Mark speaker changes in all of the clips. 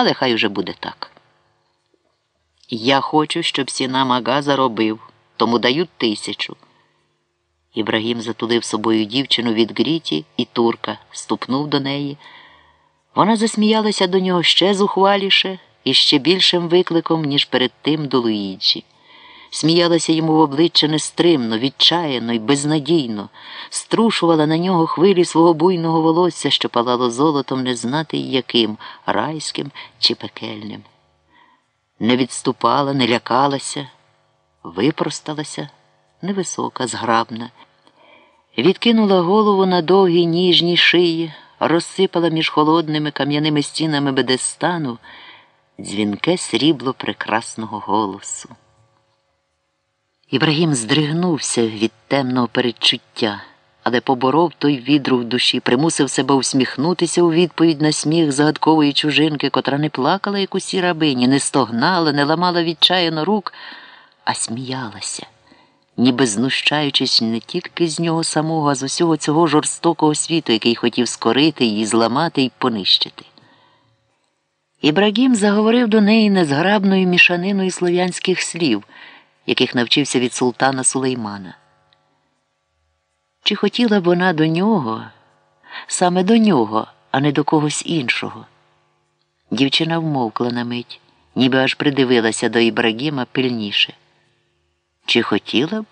Speaker 1: але хай уже буде так. Я хочу, щоб сіна мага заробив, тому даю тисячу. Ібрагім затулив собою дівчину від Гріті і турка, ступнув до неї. Вона засміялася до нього ще зухваліше і ще більшим викликом, ніж перед тим до Луїджі. Сміялася йому в обличчя нестримно, відчаяно й безнадійно, струшувала на нього хвилі свого буйного волосся, що палало золотом, не знати яким райським чи пекельним. Не відступала, не лякалася, випросталася, невисока, зграбна, відкинула голову на довгій ніжній шиї, розсипала між холодними кам'яними стінами бедестану дзвінке срібло прекрасного голосу. Ібрагім здригнувся від темного передчуття, але поборов той відрух душі, примусив себе усміхнутися у відповідь на сміх загадкової чужинки, котра не плакала, як усі рабині, не стогнала, не ламала відчаяно рук, а сміялася, ніби знущаючись не тільки з нього самого, а з усього цього жорстокого світу, який хотів скорити її, зламати і понищити. Ібрагім заговорив до неї незграбною мішаниною слов'янських слів яких навчився від султана Сулеймана. Чи хотіла б вона до нього, саме до нього, а не до когось іншого? Дівчина вмовкла на мить, ніби аж придивилася до Ібрагіма пильніше. Чи хотіла б?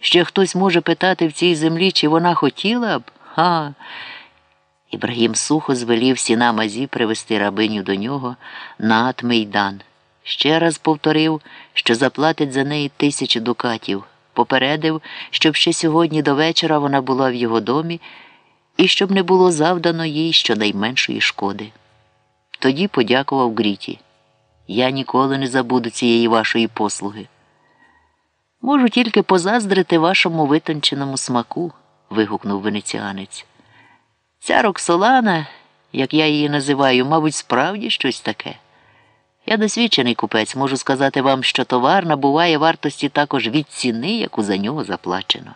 Speaker 1: Ще хтось може питати в цій землі, чи вона хотіла б? Ха. Ібрагім сухо звелів сіна мазі привести рабиню до нього на Атмейдан. Ще раз повторив, що заплатить за неї тисячу дукатів, попередив, щоб ще сьогодні до вечора вона була в його домі і щоб не було завдано їй щонайменшої шкоди. Тоді подякував Гріті. Я ніколи не забуду цієї вашої послуги. Можу тільки позаздрити вашому витонченому смаку, вигукнув венеціанець. Ця Роксолана, як я її називаю, мабуть, справді щось таке. Я досвідчений купець, можу сказати вам, що товар набуває вартості також від ціни, яку за нього заплачено.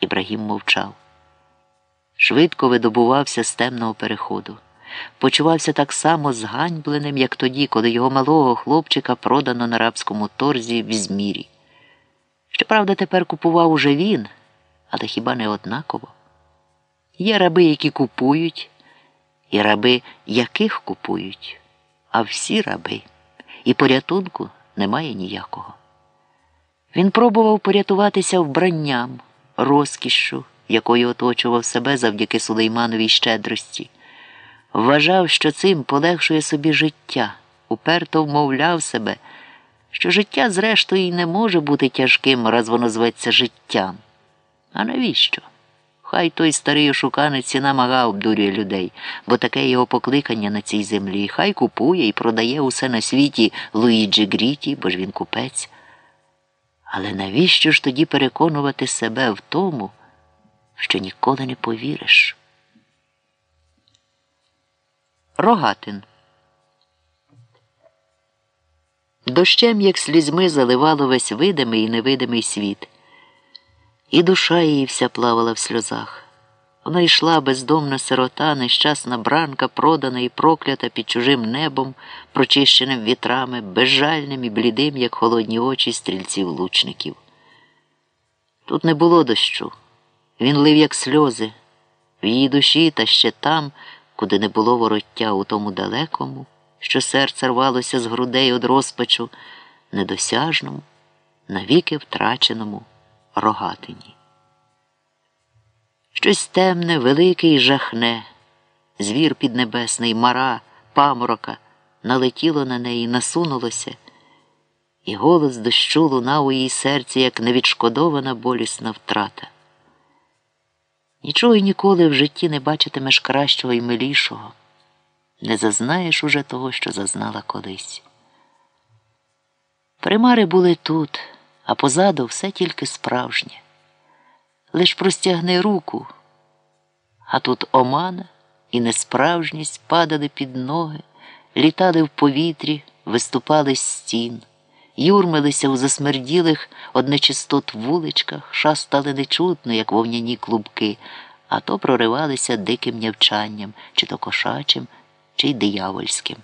Speaker 1: Ібрагім мовчав. Швидко видобувався з темного переходу. Почувався так само зганьбленим, як тоді, коли його малого хлопчика продано на рабському торзі в змірі. Щоправда, тепер купував уже він, але хіба не однаково? Є раби, які купують, і раби, яких купують а всі раби, і порятунку немає ніякого. Він пробував порятуватися вбранням, розкішшю, якою оточував себе завдяки Сулеймановій щедрості. Вважав, що цим полегшує собі життя, уперто вмовляв себе, що життя, зрештою, і не може бути тяжким, раз воно зветься життям. А навіщо? Хай той старий ошуканець ціна мага обдурює людей, бо таке його покликання на цій землі. Хай купує і продає усе на світі Луїджі Гріті, бо ж він купець. Але навіщо ж тоді переконувати себе в тому, що ніколи не повіриш? Рогатин. Дощем, як слізьми, заливало весь видимий і невидимий світ і душа її вся плавала в сльозах. Вона йшла бездомна сирота, нещасна бранка, продана і проклята під чужим небом, прочищеним вітрами, безжальним і блідим, як холодні очі стрільців лучників. Тут не було дощу. Він лив, як сльози, в її душі та ще там, куди не було вороття у тому далекому, що серце рвалося з грудей од розпачу, недосяжному, навіки втраченому рогатині. Щось темне, велике і жахне, звір піднебесний, мара, паморока, налетіло на неї, насунулося, і голос дощу лунав у її серці, як невідшкодована болісна втрата. Нічого й ніколи в житті не бачитимеш кращого і милішого, не зазнаєш уже того, що зазнала колись. Примари були тут а позаду все тільки справжнє. Лиш простягни руку, а тут омана і несправжність падали під ноги, літали в повітрі, виступали з стін, юрмилися у засмерділих однечистот вуличках, шастали нечутно, як вовняні клубки, а то проривалися диким нявчанням, чи то кошачим, чи й диявольським.